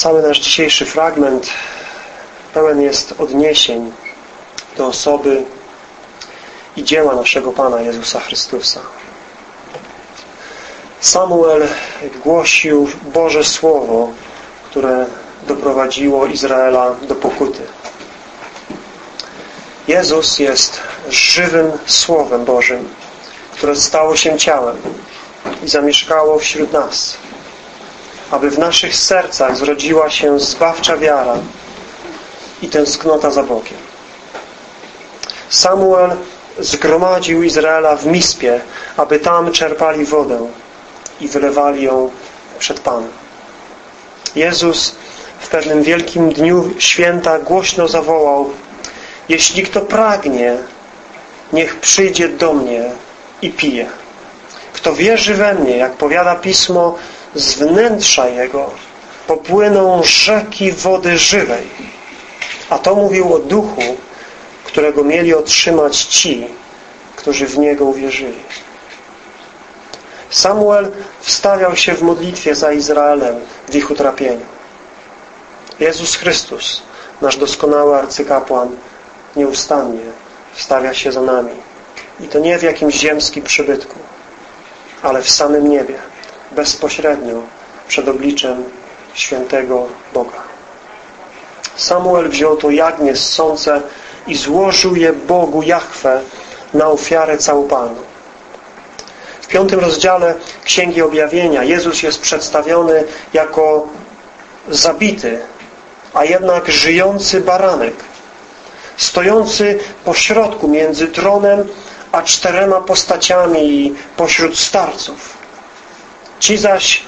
Cały nasz dzisiejszy fragment pełen jest odniesień do osoby i dzieła naszego Pana Jezusa Chrystusa. Samuel głosił Boże Słowo, które doprowadziło Izraela do pokuty. Jezus jest żywym Słowem Bożym, które stało się ciałem i zamieszkało wśród nas, aby w naszych sercach zrodziła się zbawcza wiara i tęsknota za Bogiem. Samuel zgromadził Izraela w Mispie, aby tam czerpali wodę i wylewali ją przed Panem. Jezus w pewnym wielkim dniu święta głośno zawołał Jeśli kto pragnie, niech przyjdzie do mnie i pije. Kto wierzy we mnie, jak powiada Pismo, z wnętrza Jego popłyną rzeki wody żywej. A to mówił o duchu, którego mieli otrzymać ci, którzy w Niego uwierzyli. Samuel wstawiał się w modlitwie za Izraelem w ich utrapieniu. Jezus Chrystus, nasz doskonały arcykapłan, nieustannie wstawia się za nami. I to nie w jakimś ziemskim przybytku, ale w samym niebie, bezpośrednio przed obliczem świętego Boga. Samuel wziął to jagnię ssące i złożył je Bogu Jahwe na ofiarę całopalną. W piątym rozdziale Księgi Objawienia Jezus jest przedstawiony jako zabity, a jednak żyjący baranek, stojący pośrodku między tronem a czterema postaciami pośród starców. Ci zaś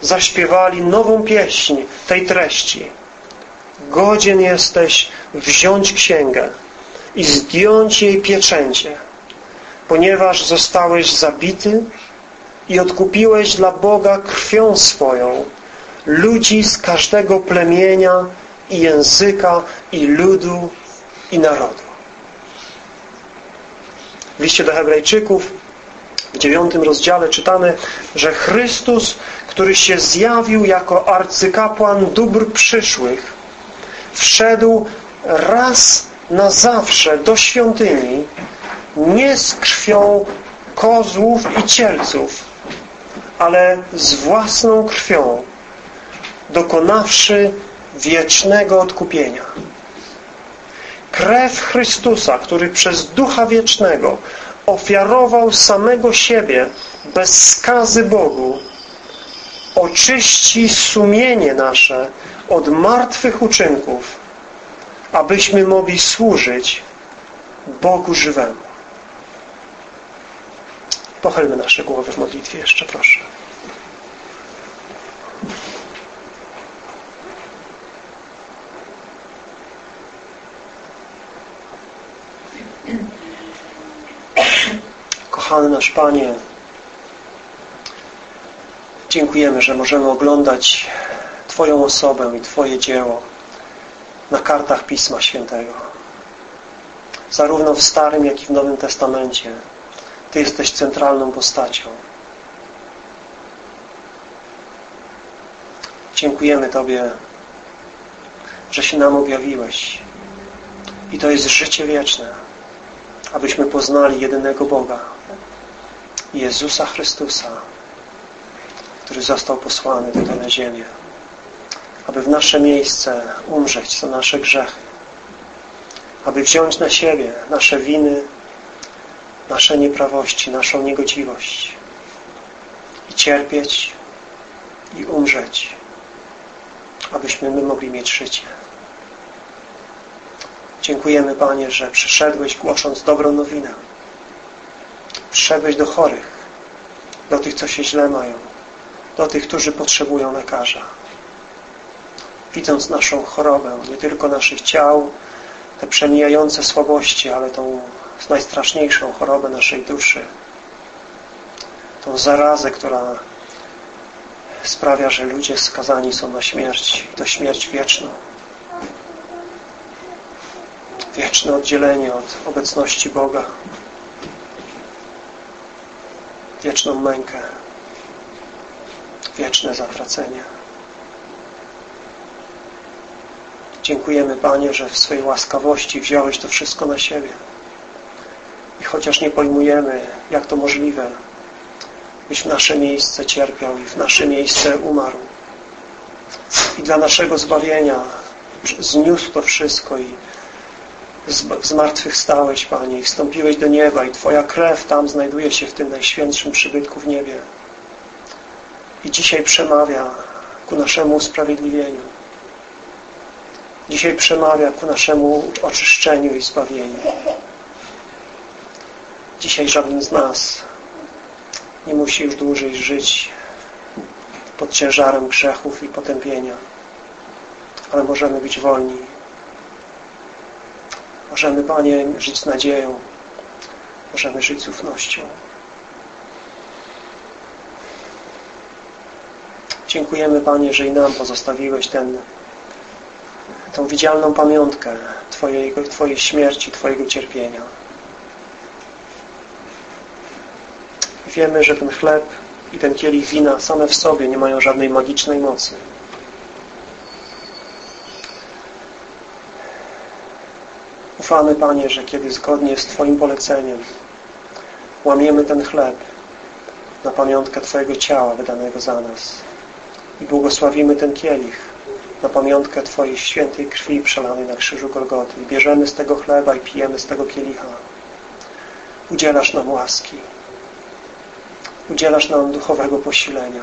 zaśpiewali nową pieśń tej treści. Godzien jesteś wziąć księgę i zdjąć jej pieczęcie, ponieważ zostałeś zabity i odkupiłeś dla Boga krwią swoją ludzi z każdego plemienia i języka i ludu i narodu. W liście do Hebrajczyków w dziewiątym rozdziale czytamy, że Chrystus, który się zjawił jako arcykapłan dóbr przyszłych, wszedł raz na zawsze do świątyni nie z krwią kozłów i cielców, ale z własną krwią, dokonawszy wiecznego odkupienia. Krew Chrystusa, który przez Ducha Wiecznego ofiarował samego siebie bez skazy Bogu, oczyści sumienie nasze od martwych uczynków, abyśmy mogli służyć Bogu żywemu. Pochylmy nasze głowy w modlitwie jeszcze, proszę. Kochany nasz Panie, dziękujemy, że możemy oglądać Twoją osobę i Twoje dzieło na kartach Pisma Świętego. Zarówno w Starym, jak i w Nowym Testamencie. Ty jesteś centralną postacią. Dziękujemy Tobie, że się nam objawiłeś. I to jest życie wieczne, abyśmy poznali jedynego Boga, Jezusa Chrystusa, który został posłany tutaj na ziemię, aby w nasze miejsce umrzeć za nasze grzechy, aby wziąć na siebie nasze winy, nasze nieprawości, naszą niegodziwość i cierpieć i umrzeć, abyśmy my mogli mieć życie. Dziękujemy Panie, że przyszedłeś głosząc dobrą nowinę. Przyszedłeś do chorych, do tych, co się źle mają, do tych, którzy potrzebują lekarza. Widząc naszą chorobę, nie tylko naszych ciał, te przemijające słabości, ale tą najstraszniejszą chorobę naszej duszy, tą zarazę, która sprawia, że ludzie skazani są na śmierć, to śmierć wieczną. Wieczne oddzielenie od obecności Boga. Wieczną mękę. Wieczne zatracenie. Dziękujemy Panie, że w swojej łaskawości wziąłeś to wszystko na siebie. I chociaż nie pojmujemy, jak to możliwe, byś w nasze miejsce cierpiał i w nasze miejsce umarł. I dla naszego zbawienia zniósł to wszystko i zmartwychwstałeś, Panie, i wstąpiłeś do nieba i Twoja krew tam znajduje się w tym najświętszym przybytku w niebie. I dzisiaj przemawia ku naszemu usprawiedliwieniu. Dzisiaj przemawia ku naszemu oczyszczeniu i zbawieniu. Dzisiaj żaden z nas nie musi już dłużej żyć pod ciężarem grzechów i potępienia, ale możemy być wolni. Możemy, Panie, żyć z nadzieją. Możemy żyć z ufnością. Dziękujemy, Panie, że i nam pozostawiłeś ten, tą widzialną pamiątkę Twojego, Twojej śmierci, Twojego cierpienia. Wiemy, że ten chleb i ten kielich wina same w sobie nie mają żadnej magicznej mocy. Ufamy, Panie, że kiedy zgodnie z Twoim poleceniem łamiemy ten chleb na pamiątkę Twojego ciała wydanego za nas i błogosławimy ten kielich na pamiątkę Twojej świętej krwi przelanej na krzyżu Golgoty i bierzemy z tego chleba i pijemy z tego kielicha. Udzielasz nam łaski. Udzielasz nam duchowego posilenia.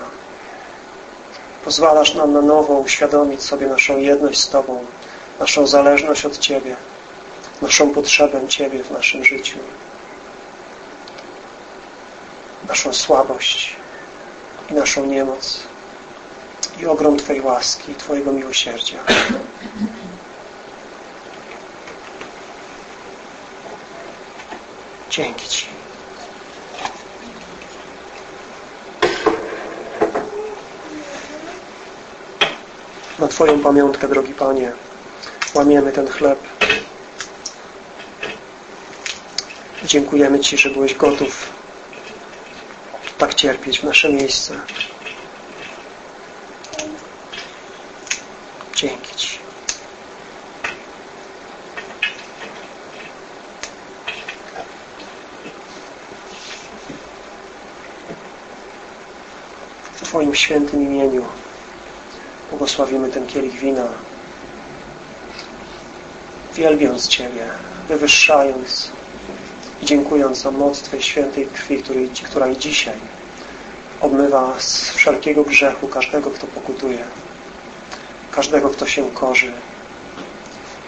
Pozwalasz nam na nowo uświadomić sobie naszą jedność z Tobą, naszą zależność od Ciebie, naszą potrzebę Ciebie w naszym życiu, naszą słabość i naszą niemoc i ogrom Twojej łaski i Twojego miłosierdzia. Dzięki Ci. Na Twoją pamiątkę, drogi Panie, łamiemy ten chleb. Dziękujemy Ci, że byłeś gotów tak cierpieć w nasze miejsce. Dzięki Ci. W Twoim świętym imieniu błogosławimy ten kielich wina, wielbiąc Ciebie, wywyższając dziękując za moc Twojej świętej krwi, która i dzisiaj obmywa z wszelkiego grzechu każdego, kto pokutuje każdego, kto się korzy,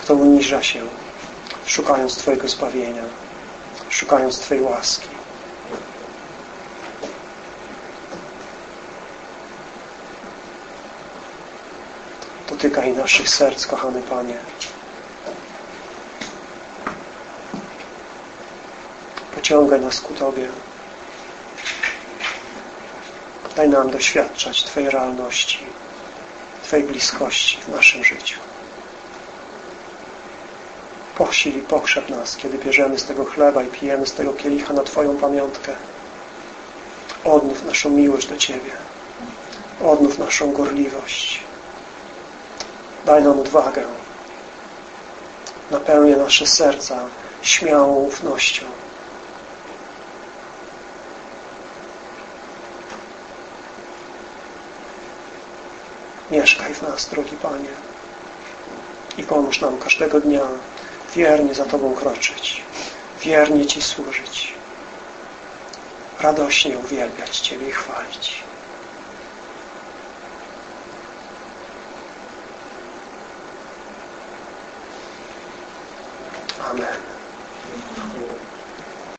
kto uniża się, szukając Twojego zbawienia, szukając Twojej łaski. Dotykaj naszych serc, kochany Panie. Pociągaj nas ku Tobie. Daj nam doświadczać Twojej realności. Twojej bliskości w naszym życiu. Pochsil i pokrzep nas, kiedy bierzemy z tego chleba i pijemy z tego kielicha na Twoją pamiątkę. Odnów naszą miłość do Ciebie. Odnów naszą gorliwość. Daj nam odwagę. Napełnię nasze serca śmiałą ufnością. Mieszkaj w nas, drogi Panie. I pomóż nam każdego dnia wiernie za Tobą kroczyć, wiernie Ci służyć, radośnie uwielbiać Ciebie i chwalić. Amen.